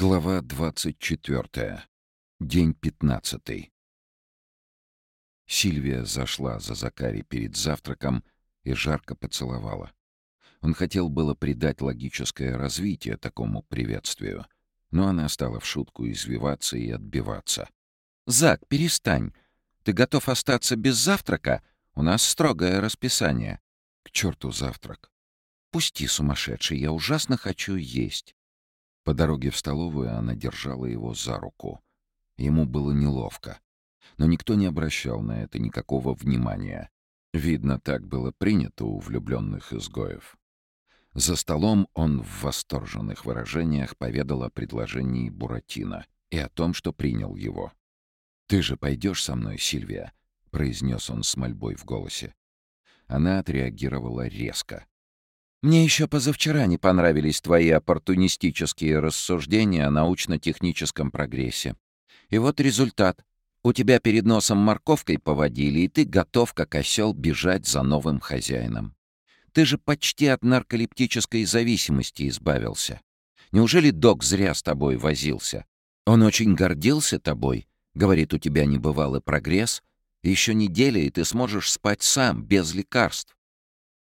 Глава 24. День 15. Сильвия зашла за Закари перед завтраком и жарко поцеловала. Он хотел было придать логическое развитие такому приветствию, но она стала в шутку извиваться и отбиваться. «Зак, перестань! Ты готов остаться без завтрака? У нас строгое расписание». «К черту завтрак!» «Пусти, сумасшедший, я ужасно хочу есть». По дороге в столовую она держала его за руку. Ему было неловко. Но никто не обращал на это никакого внимания. Видно, так было принято у влюбленных изгоев. За столом он в восторженных выражениях поведал о предложении Буратино и о том, что принял его. «Ты же пойдешь со мной, Сильвия?» — произнес он с мольбой в голосе. Она отреагировала резко. Мне еще позавчера не понравились твои оппортунистические рассуждения о научно-техническом прогрессе. И вот результат. У тебя перед носом морковкой поводили, и ты готов, как осел, бежать за новым хозяином. Ты же почти от нарколептической зависимости избавился. Неужели док зря с тобой возился? Он очень гордился тобой. Говорит, у тебя небывалый прогресс. Еще неделя, и ты сможешь спать сам, без лекарств.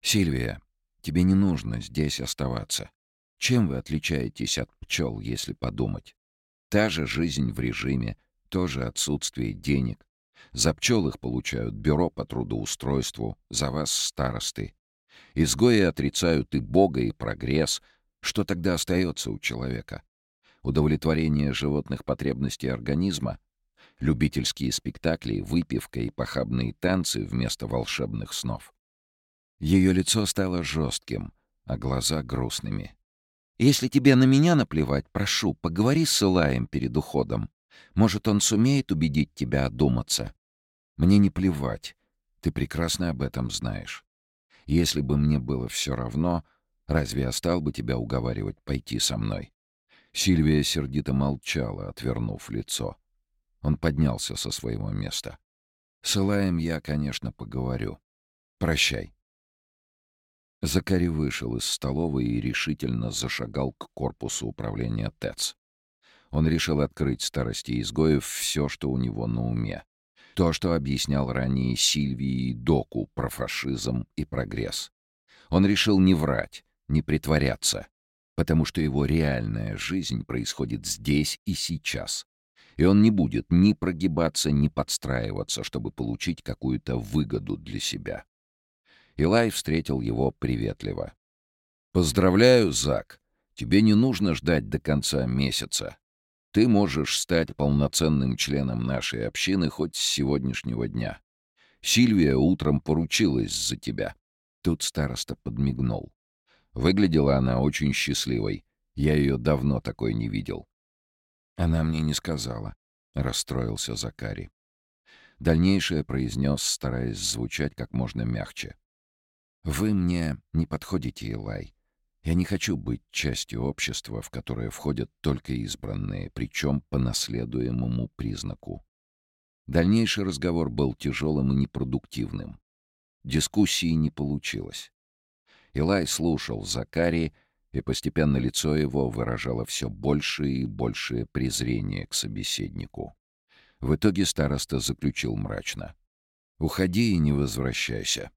Сильвия, Тебе не нужно здесь оставаться. Чем вы отличаетесь от пчел, если подумать? Та же жизнь в режиме, тоже отсутствие денег. За пчел их получают бюро по трудоустройству, за вас старосты. Изгои отрицают и Бога, и прогресс. Что тогда остается у человека? Удовлетворение животных потребностей организма? Любительские спектакли, выпивка и похабные танцы вместо волшебных снов? Ее лицо стало жестким, а глаза грустными. «Если тебе на меня наплевать, прошу, поговори с Илаем перед уходом. Может, он сумеет убедить тебя одуматься?» «Мне не плевать. Ты прекрасно об этом знаешь. Если бы мне было все равно, разве я стал бы тебя уговаривать пойти со мной?» Сильвия сердито молчала, отвернув лицо. Он поднялся со своего места. «С Илаем я, конечно, поговорю. Прощай». Закари вышел из столовой и решительно зашагал к корпусу управления ТЭЦ. Он решил открыть старости изгоев все, что у него на уме. То, что объяснял ранее Сильвии и Доку про фашизм и прогресс. Он решил не врать, не притворяться, потому что его реальная жизнь происходит здесь и сейчас. И он не будет ни прогибаться, ни подстраиваться, чтобы получить какую-то выгоду для себя. Илай встретил его приветливо. «Поздравляю, Зак. Тебе не нужно ждать до конца месяца. Ты можешь стать полноценным членом нашей общины хоть с сегодняшнего дня. Сильвия утром поручилась за тебя». Тут староста подмигнул. Выглядела она очень счастливой. Я ее давно такой не видел. Она мне не сказала. Расстроился Закари. Дальнейшее произнес, стараясь звучать как можно мягче. «Вы мне не подходите, Илай. Я не хочу быть частью общества, в которое входят только избранные, причем по наследуемому признаку». Дальнейший разговор был тяжелым и непродуктивным. Дискуссии не получилось. Илай слушал Закари, и постепенно лицо его выражало все большее и большее презрение к собеседнику. В итоге староста заключил мрачно. «Уходи и не возвращайся.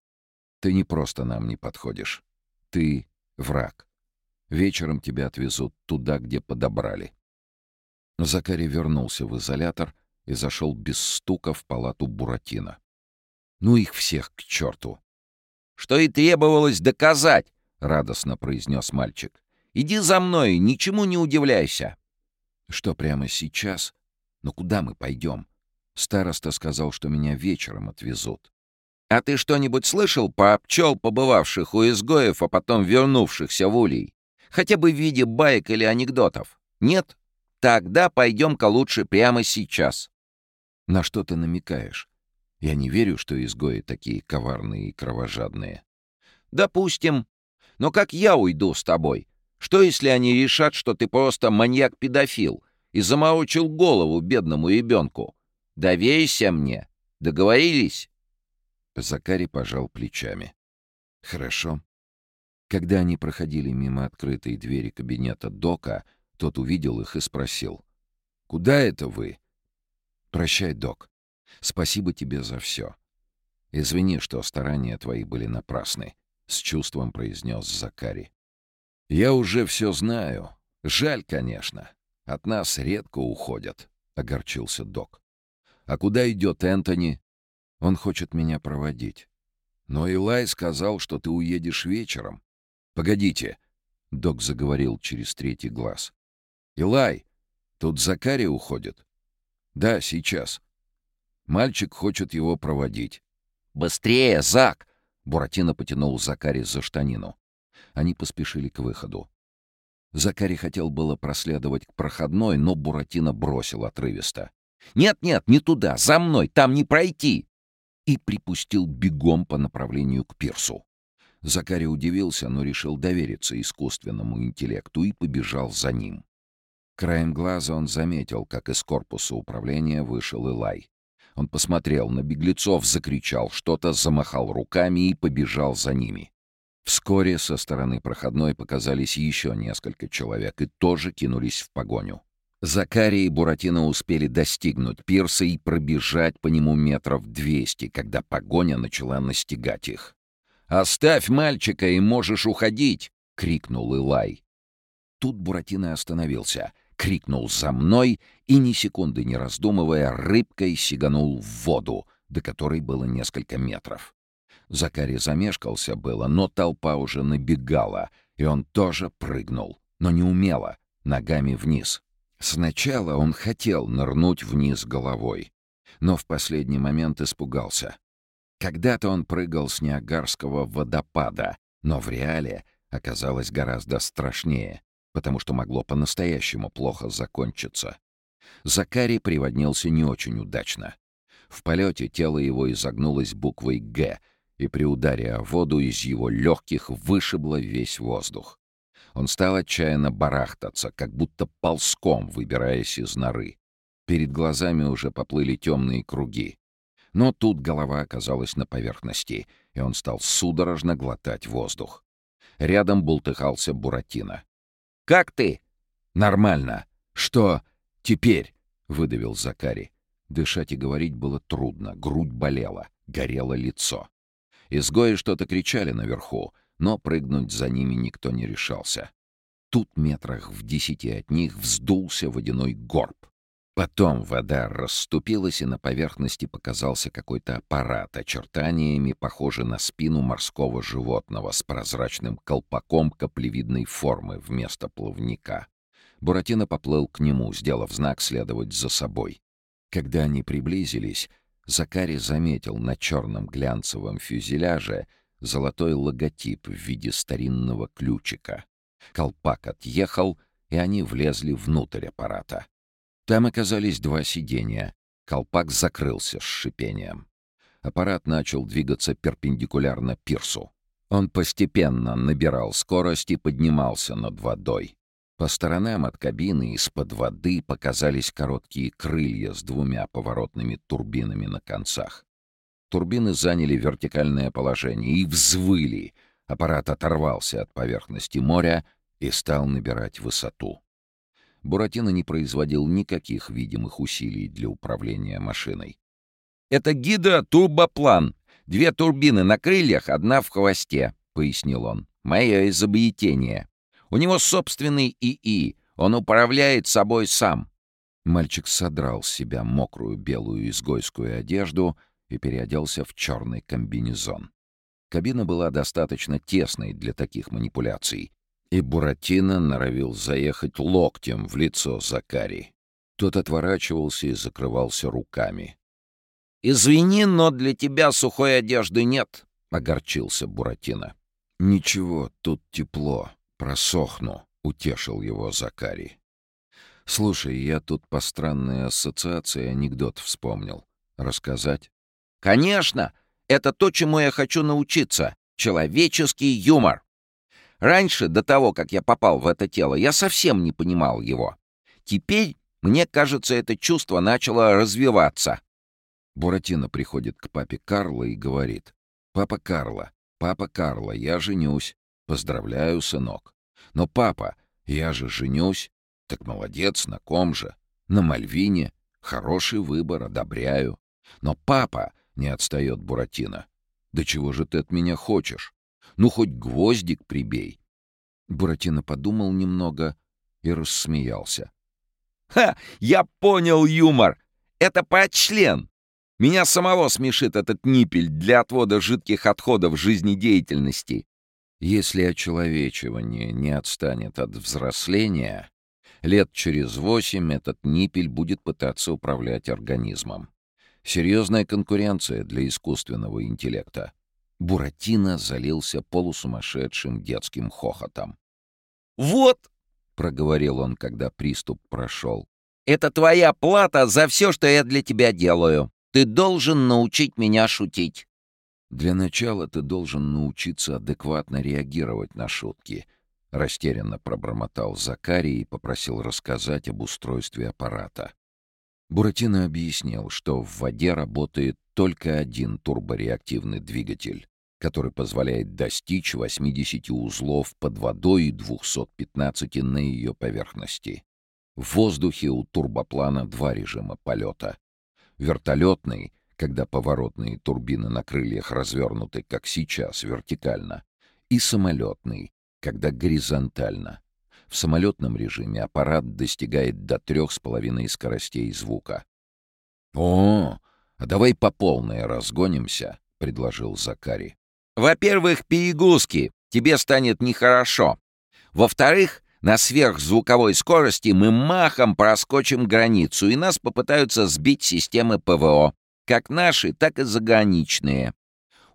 Ты не просто нам не подходишь. Ты враг. Вечером тебя отвезут туда, где подобрали». Закари вернулся в изолятор и зашел без стука в палату Буратино. «Ну их всех к черту!» «Что и требовалось доказать!» — радостно произнес мальчик. «Иди за мной, ничему не удивляйся!» «Что, прямо сейчас? Но куда мы пойдем?» Староста сказал, что меня вечером отвезут. А ты что-нибудь слышал по пчел, побывавших у изгоев, а потом вернувшихся в улей? Хотя бы в виде баек или анекдотов? Нет? Тогда пойдем-ка лучше прямо сейчас. На что ты намекаешь? Я не верю, что изгои такие коварные и кровожадные. Допустим. Но как я уйду с тобой? Что, если они решат, что ты просто маньяк-педофил и заморочил голову бедному ребенку? Доверься мне. Договорились? Закари пожал плечами. «Хорошо». Когда они проходили мимо открытой двери кабинета Дока, Тот увидел их и спросил. «Куда это вы?» «Прощай, док. Спасибо тебе за все. Извини, что старания твои были напрасны», — с чувством произнес Закари. «Я уже все знаю. Жаль, конечно. От нас редко уходят», — огорчился док. «А куда идет Энтони?» «Он хочет меня проводить». «Но Илай сказал, что ты уедешь вечером». «Погодите», — док заговорил через третий глаз. «Илай, тут Закари уходит?» «Да, сейчас. Мальчик хочет его проводить». «Быстрее, Зак!» — Буратино потянул Закари за штанину. Они поспешили к выходу. Закари хотел было проследовать к проходной, но Буратино бросил отрывисто. «Нет-нет, не туда, за мной, там не пройти!» И припустил бегом по направлению к пирсу. Закари удивился, но решил довериться искусственному интеллекту и побежал за ним. Краем глаза он заметил, как из корпуса управления вышел Илай. Он посмотрел на беглецов, закричал что-то, замахал руками и побежал за ними. Вскоре со стороны проходной показались еще несколько человек и тоже кинулись в погоню. Закарий и Буратино успели достигнуть пирса и пробежать по нему метров двести, когда погоня начала настигать их. «Оставь мальчика и можешь уходить!» — крикнул Илай. Тут Буратино остановился — крикнул «За мной!» и, ни секунды не раздумывая, рыбкой сиганул в воду, до которой было несколько метров. Закари замешкался было, но толпа уже набегала, и он тоже прыгнул, но не умело, ногами вниз. Сначала он хотел нырнуть вниз головой, но в последний момент испугался. Когда-то он прыгал с Ниагарского водопада, но в реале оказалось гораздо страшнее потому что могло по-настоящему плохо закончиться. Закари приводнился не очень удачно. В полете тело его изогнулось буквой «Г», и при ударе о воду из его легких вышибло весь воздух. Он стал отчаянно барахтаться, как будто ползком, выбираясь из норы. Перед глазами уже поплыли темные круги. Но тут голова оказалась на поверхности, и он стал судорожно глотать воздух. Рядом бултыхался Буратино. Как ты?» «Нормально. Что теперь?» — выдавил Закари. Дышать и говорить было трудно, грудь болела, горело лицо. Изгои что-то кричали наверху, но прыгнуть за ними никто не решался. Тут метрах в десяти от них вздулся водяной горб. Потом вода расступилась, и на поверхности показался какой-то аппарат, очертаниями похожий на спину морского животного с прозрачным колпаком каплевидной формы вместо плавника. Буратино поплыл к нему, сделав знак следовать за собой. Когда они приблизились, Закари заметил на черном глянцевом фюзеляже золотой логотип в виде старинного ключика. Колпак отъехал, и они влезли внутрь аппарата. Там оказались два сиденья. Колпак закрылся с шипением. Аппарат начал двигаться перпендикулярно пирсу. Он постепенно набирал скорость и поднимался над водой. По сторонам от кабины из-под воды показались короткие крылья с двумя поворотными турбинами на концах. Турбины заняли вертикальное положение и взвыли. Аппарат оторвался от поверхности моря и стал набирать высоту. Буратино не производил никаких видимых усилий для управления машиной. «Это гидротурбоплан. Две турбины на крыльях, одна в хвосте», — пояснил он. «Мое изобретение. У него собственный ИИ. Он управляет собой сам». Мальчик содрал с себя мокрую белую изгойскую одежду и переоделся в черный комбинезон. Кабина была достаточно тесной для таких манипуляций, и Буратино норовил заехать локтем в лицо Закари. Тот отворачивался и закрывался руками. «Извини, но для тебя сухой одежды нет», — огорчился Буратино. «Ничего, тут тепло, просохну», — утешил его Закари. «Слушай, я тут по странной ассоциации анекдот вспомнил. Рассказать?» «Конечно! Это то, чему я хочу научиться. Человеческий юмор!» Раньше, до того, как я попал в это тело, я совсем не понимал его. Теперь, мне кажется, это чувство начало развиваться. Буратино приходит к папе Карло и говорит. «Папа Карло, папа Карло, я женюсь. Поздравляю, сынок. Но, папа, я же женюсь. Так молодец, на ком же? На Мальвине. Хороший выбор, одобряю. Но папа, не отстает Буратино. Да чего же ты от меня хочешь? Ну, хоть гвоздик прибей. Буратино подумал немного и рассмеялся. «Ха! Я понял юмор! Это подчлен! Меня самого смешит этот ниппель для отвода жидких отходов жизнедеятельности. Если очеловечивание не отстанет от взросления, лет через восемь этот ниппель будет пытаться управлять организмом. Серьезная конкуренция для искусственного интеллекта. Буратино залился полусумасшедшим детским хохотом. «Вот!» — проговорил он, когда приступ прошел. «Это твоя плата за все, что я для тебя делаю. Ты должен научить меня шутить». «Для начала ты должен научиться адекватно реагировать на шутки», — растерянно пробормотал Закарий и попросил рассказать об устройстве аппарата. Буратино объяснил, что в воде работает только один турбореактивный двигатель, который позволяет достичь 80 узлов под водой и 215 на ее поверхности. В воздухе у турбоплана два режима полета. Вертолетный когда поворотные турбины на крыльях развернуты, как сейчас, вертикально, и самолетный, когда горизонтально. В самолетном режиме аппарат достигает до трех с половиной скоростей звука. «О, а давай по полной разгонимся», — предложил Закари. «Во-первых, перегрузки. Тебе станет нехорошо. Во-вторых, на сверхзвуковой скорости мы махом проскочим границу, и нас попытаются сбить системы ПВО. Как наши, так и заграничные.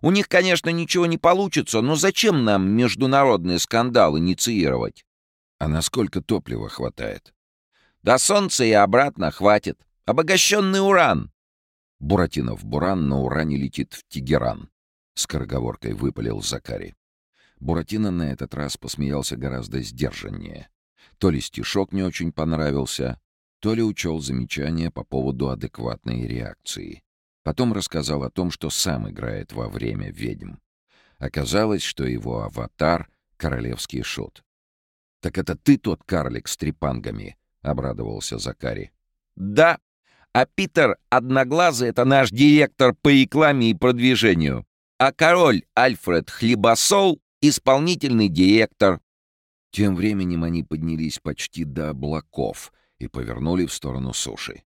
У них, конечно, ничего не получится, но зачем нам международный скандал инициировать? А насколько топлива хватает? До солнца и обратно хватит. Обогащенный уран. Буратинов Буран на уране летит в Тегеран. Скороговоркой выпалил Закари. Буратино на этот раз посмеялся гораздо сдержаннее. То ли стишок не очень понравился, то ли учел замечания по поводу адекватной реакции. Потом рассказал о том, что сам играет во время ведьм. Оказалось, что его аватар — королевский шут. «Так это ты тот карлик с трепангами?» — обрадовался Закари. «Да, а Питер Одноглазый — это наш директор по рекламе и продвижению, а король Альфред Хлебосол — исполнительный директор». Тем временем они поднялись почти до облаков и повернули в сторону суши.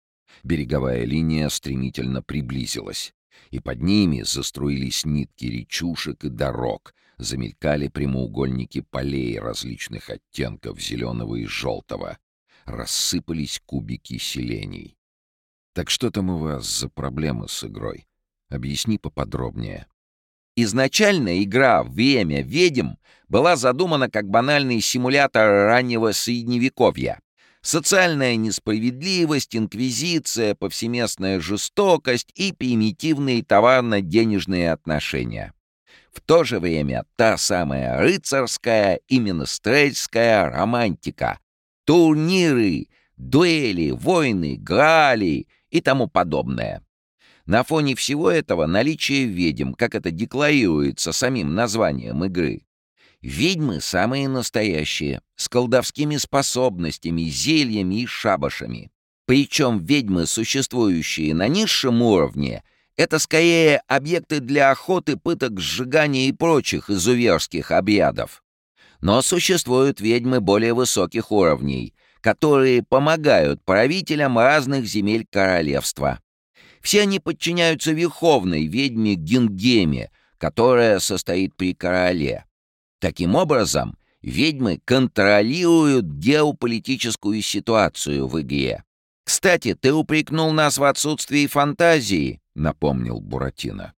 Береговая линия стремительно приблизилась, и под ними заструились нитки речушек и дорог, замелькали прямоугольники полей различных оттенков зеленого и желтого, рассыпались кубики селений. «Так что там у вас за проблемы с игрой? Объясни поподробнее». Изначально игра «Время ведьм» была задумана как банальный симулятор раннего Средневековья, социальная несправедливость, инквизиция, повсеместная жестокость и примитивные товарно-денежные отношения. В то же время та самая рыцарская и менестрельская романтика, турниры, дуэли, войны, грали и тому подобное. На фоне всего этого наличие ведьм, как это декларируется самим названием игры, Ведьмы самые настоящие, с колдовскими способностями, зельями и шабашами. Причем ведьмы, существующие на низшем уровне, это скорее объекты для охоты, пыток, сжигания и прочих изуверских обрядов. Но существуют ведьмы более высоких уровней, которые помогают правителям разных земель королевства. Все они подчиняются верховной ведьме Гингеме, которая состоит при короле. Таким образом, ведьмы контролируют геополитическую ситуацию в игре. «Кстати, ты упрекнул нас в отсутствии фантазии», — напомнил Буратино.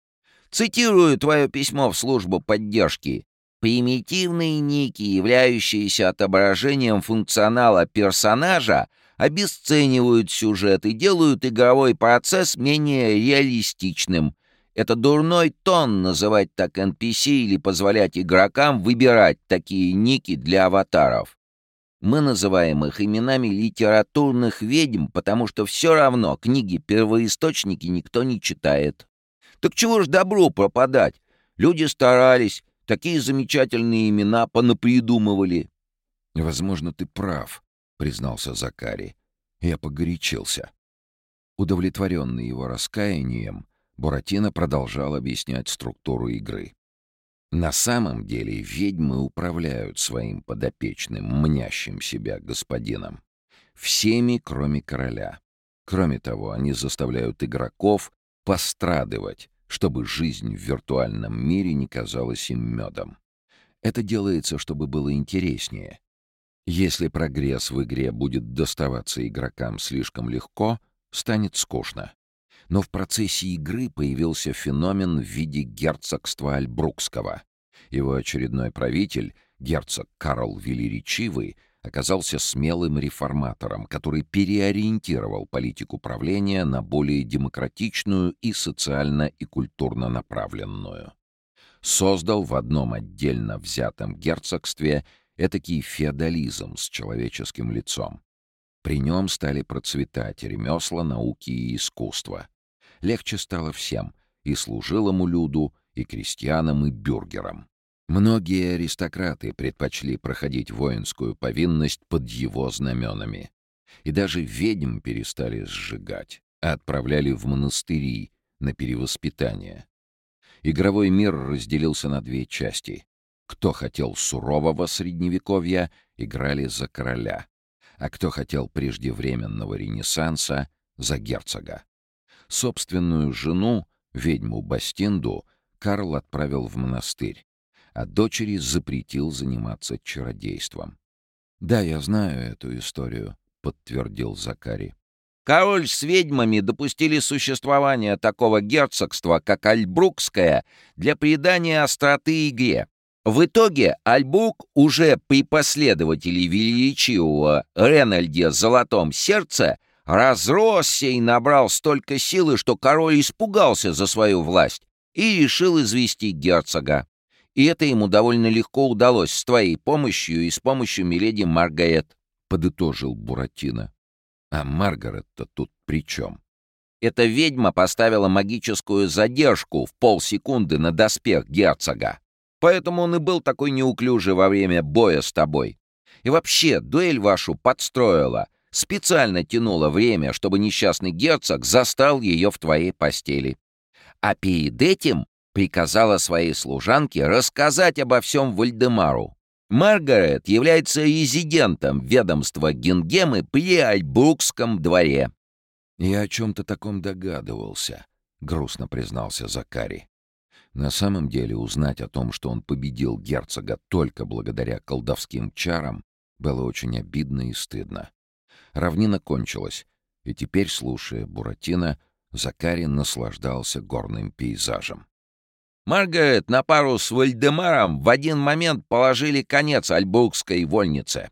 «Цитирую твое письмо в службу поддержки. Примитивные ники, являющиеся отображением функционала персонажа, обесценивают сюжет и делают игровой процесс менее реалистичным, это дурной тон называть так NPC или позволять игрокам выбирать такие ники для аватаров. Мы называем их именами литературных ведьм, потому что все равно книги-первоисточники никто не читает. Так чего ж добру пропадать? Люди старались, такие замечательные имена понапридумывали. Возможно, ты прав, — признался Закари. Я погорячился. Удовлетворенный его раскаянием, Буратино продолжал объяснять структуру игры. На самом деле ведьмы управляют своим подопечным, мнящим себя господином. Всеми, кроме короля. Кроме того, они заставляют игроков пострадывать, чтобы жизнь в виртуальном мире не казалась им медом. Это делается, чтобы было интереснее. Если прогресс в игре будет доставаться игрокам слишком легко, станет скучно. Но в процессе игры появился феномен в виде герцогства Альбрукского. Его очередной правитель, герцог Карл Велеречивый, оказался смелым реформатором, который переориентировал политику правления на более демократичную и социально и культурно направленную. Создал в одном отдельно взятом герцогстве этакий феодализм с человеческим лицом. При нем стали процветать ремесла, науки и искусства. Легче стало всем — и служилому люду, и крестьянам, и бюргерам. Многие аристократы предпочли проходить воинскую повинность под его знаменами. И даже ведьм перестали сжигать, а отправляли в монастыри на перевоспитание. Игровой мир разделился на две части. Кто хотел сурового средневековья, играли за короля, а кто хотел преждевременного ренессанса — за герцога. Собственную жену, ведьму Бастинду, Карл отправил в монастырь, а дочери запретил заниматься чародейством. «Да, я знаю эту историю», — подтвердил Закари. Король с ведьмами допустили существование такого герцогства, как Альбрукское, для придания остроты игре. В итоге Альбрук уже при последователе величивого Ренальде Золотом Сердце разросся и набрал столько силы, что король испугался за свою власть и решил извести герцога. И это ему довольно легко удалось с твоей помощью и с помощью миледи Маргарет», — подытожил Буратино. «А Маргарет-то тут при чем?» Эта ведьма поставила магическую задержку в полсекунды на доспех герцога. Поэтому он и был такой неуклюжий во время боя с тобой. И вообще, дуэль вашу подстроила. Специально тянула время, чтобы несчастный герцог застал ее в твоей постели. А перед этим приказала своей служанке рассказать обо всем Вальдемару. Маргарет является резидентом ведомства Гингемы при Альбрукском дворе. «Я о чем-то таком догадывался», — грустно признался Закари. На самом деле узнать о том, что он победил герцога только благодаря колдовским чарам, было очень обидно и стыдно. Равнина кончилась, и теперь, слушая Буратино, Закари наслаждался горным пейзажем. Маргарет на пару с Вальдемаром в один момент положили конец альбургской вольнице.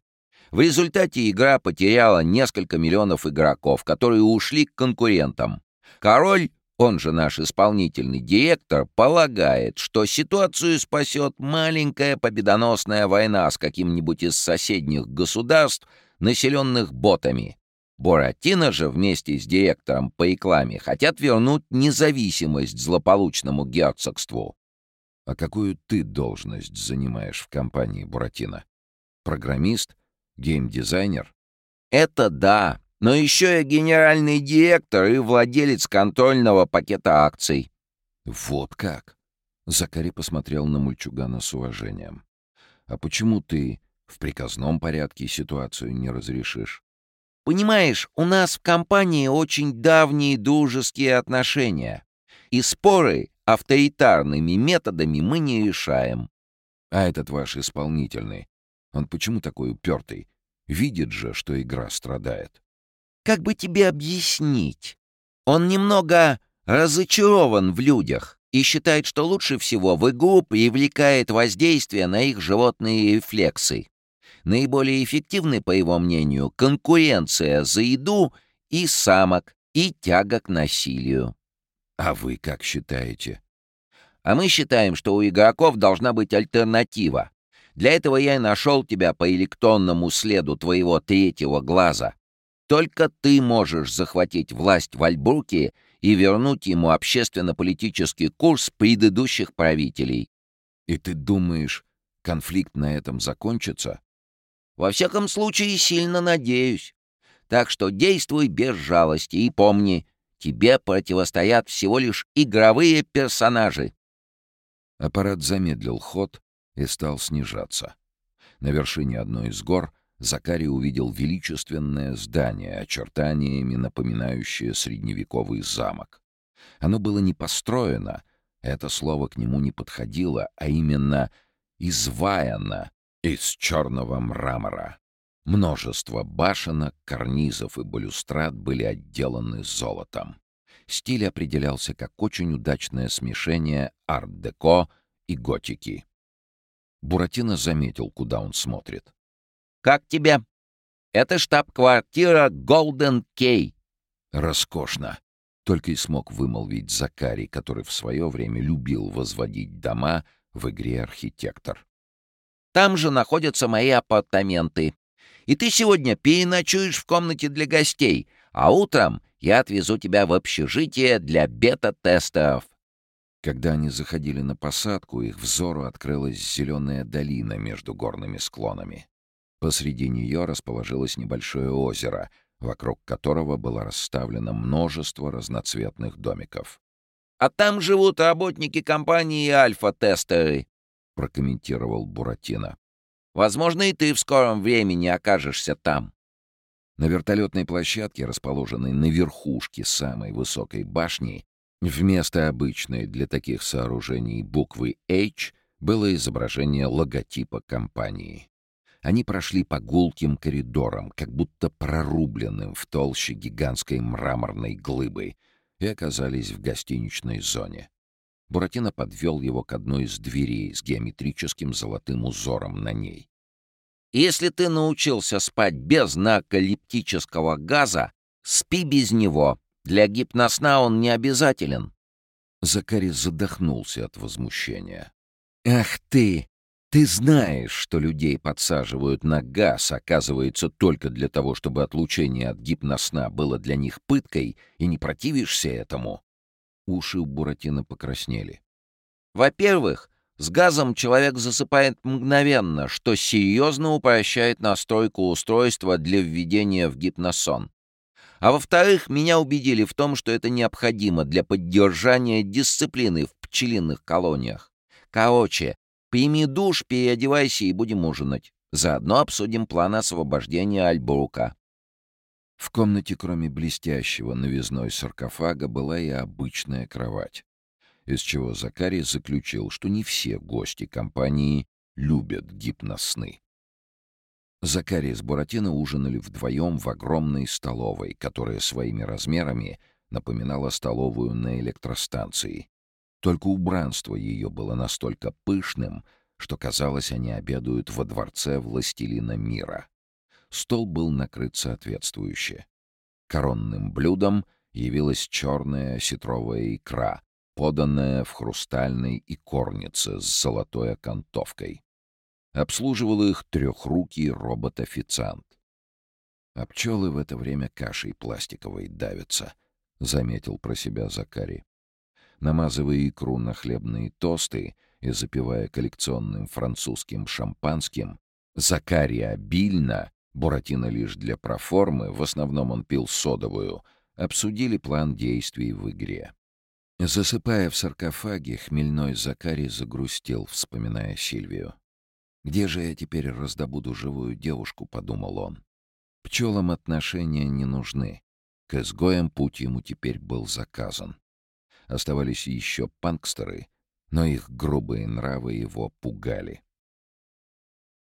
В результате игра потеряла несколько миллионов игроков, которые ушли к конкурентам. Король, он же наш исполнительный директор, полагает, что ситуацию спасет маленькая победоносная война с каким-нибудь из соседних государств, населенных ботами. Буратино же вместе с директором по рекламе хотят вернуть независимость злополучному герцогству. А какую ты должность занимаешь в компании Буратино? Программист? Геймдизайнер? Это да, но еще я генеральный директор и владелец контрольного пакета акций. Вот как? Закари посмотрел на мульчугана с уважением. А почему ты в приказном порядке ситуацию не разрешишь? Понимаешь, у нас в компании очень давние дружеские отношения, и споры авторитарными методами мы не решаем. А этот ваш исполнительный, он почему такой упертый? Видит же, что игра страдает. Как бы тебе объяснить? Он немного разочарован в людях и считает, что лучше всего в игру привлекает воздействие на их животные рефлексы. Наиболее эффективны, по его мнению, конкуренция за еду и самок, и тяга к насилию. А вы как считаете? А мы считаем, что у игроков должна быть альтернатива. Для этого я и нашел тебя по электронному следу твоего третьего глаза. Только ты можешь захватить власть в Альбурке и вернуть ему общественно-политический курс предыдущих правителей. И ты думаешь, конфликт на этом закончится? Во всяком случае, сильно надеюсь. Так что действуй без жалости и помни, тебе противостоят всего лишь игровые персонажи. Аппарат замедлил ход и стал снижаться. На вершине одной из гор Закарий увидел величественное здание, очертаниями напоминающее средневековый замок. Оно было не построено, это слово к нему не подходило, а именно изваяно из черного мрамора. Множество башенок, карнизов и балюстрад были отделаны золотом. Стиль определялся как очень удачное смешение арт-деко и готики. Буратино заметил, куда он смотрит. «Как тебе? Это штаб-квартира Голден Кей». «Роскошно!» Только и смог вымолвить Закарий, который в свое время любил возводить дома в игре «Архитектор». «Там же находятся мои апартаменты. И ты сегодня переночуешь в комнате для гостей, а утром я отвезу тебя в общежитие для бета-тестов». Когда они заходили на посадку, их взору открылась зеленая долина между горными склонами. Посреди нее расположилось небольшое озеро, вокруг которого было расставлено множество разноцветных домиков. «А там живут работники компании «Альфа-тестеры», — прокомментировал Буратино. «Возможно, и ты в скором времени окажешься там». На вертолетной площадке, расположенной на верхушке самой высокой башни, вместо обычной для таких сооружений буквы H было изображение логотипа компании. Они прошли по гулким коридорам, как будто прорубленным в толще гигантской мраморной глыбы, и оказались в гостиничной зоне. Буратино подвел его к одной из дверей с геометрическим золотым узором на ней. Если ты научился спать без нарколептического газа, спи без него. Для гипносна он не обязателен». Закари задохнулся от возмущения. «Ах ты! Ты знаешь, что людей подсаживают на газ, оказывается, только для того, чтобы отлучение от гипносна было для них пыткой, и не противишься этому?» Уши у Буратино покраснели. «Во-первых, с газом человек засыпает мгновенно, что серьезно упрощает настройку устройства для введения в гипносон. А во-вторых, меня убедили в том, что это необходимо для поддержания дисциплины в пчелиных колониях. Короче, прими душ, переодевайся и будем ужинать. Заодно обсудим план освобождения Альбрука. В комнате, кроме блестящего новизной саркофага, была и обычная кровать из чего Закарий заключил, что не все гости компании любят гипносны. Закарий с Буратино ужинали вдвоем в огромной столовой, которая своими размерами напоминала столовую на электростанции. Только убранство ее было настолько пышным, что казалось, они обедают во дворце властелина мира. Стол был накрыт соответствующе. Коронным блюдом явилась черная сетровая икра, поданная в хрустальной икорнице с золотой окантовкой. Обслуживал их трехрукий робот-официант. А пчелы в это время кашей пластиковой давятся, — заметил про себя Закари. Намазывая икру на хлебные тосты и запивая коллекционным французским шампанским, Закари обильно, Буратино лишь для проформы, в основном он пил содовую, обсудили план действий в игре. Засыпая в саркофаге, хмельной Закарий загрустил, вспоминая Сильвию. «Где же я теперь раздобуду живую девушку?» — подумал он. Пчелам отношения не нужны. К изгоям путь ему теперь был заказан. Оставались еще панкстеры, но их грубые нравы его пугали.